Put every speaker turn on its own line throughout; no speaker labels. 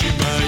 You know.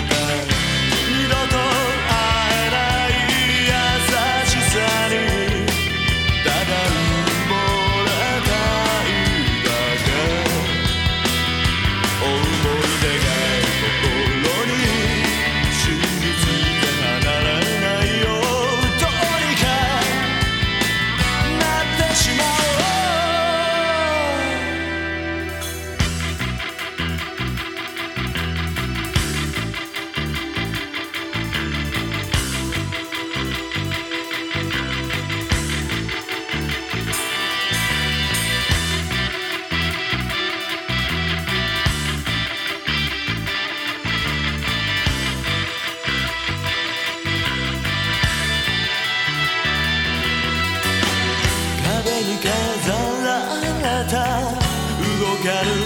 gotta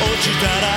落ちたら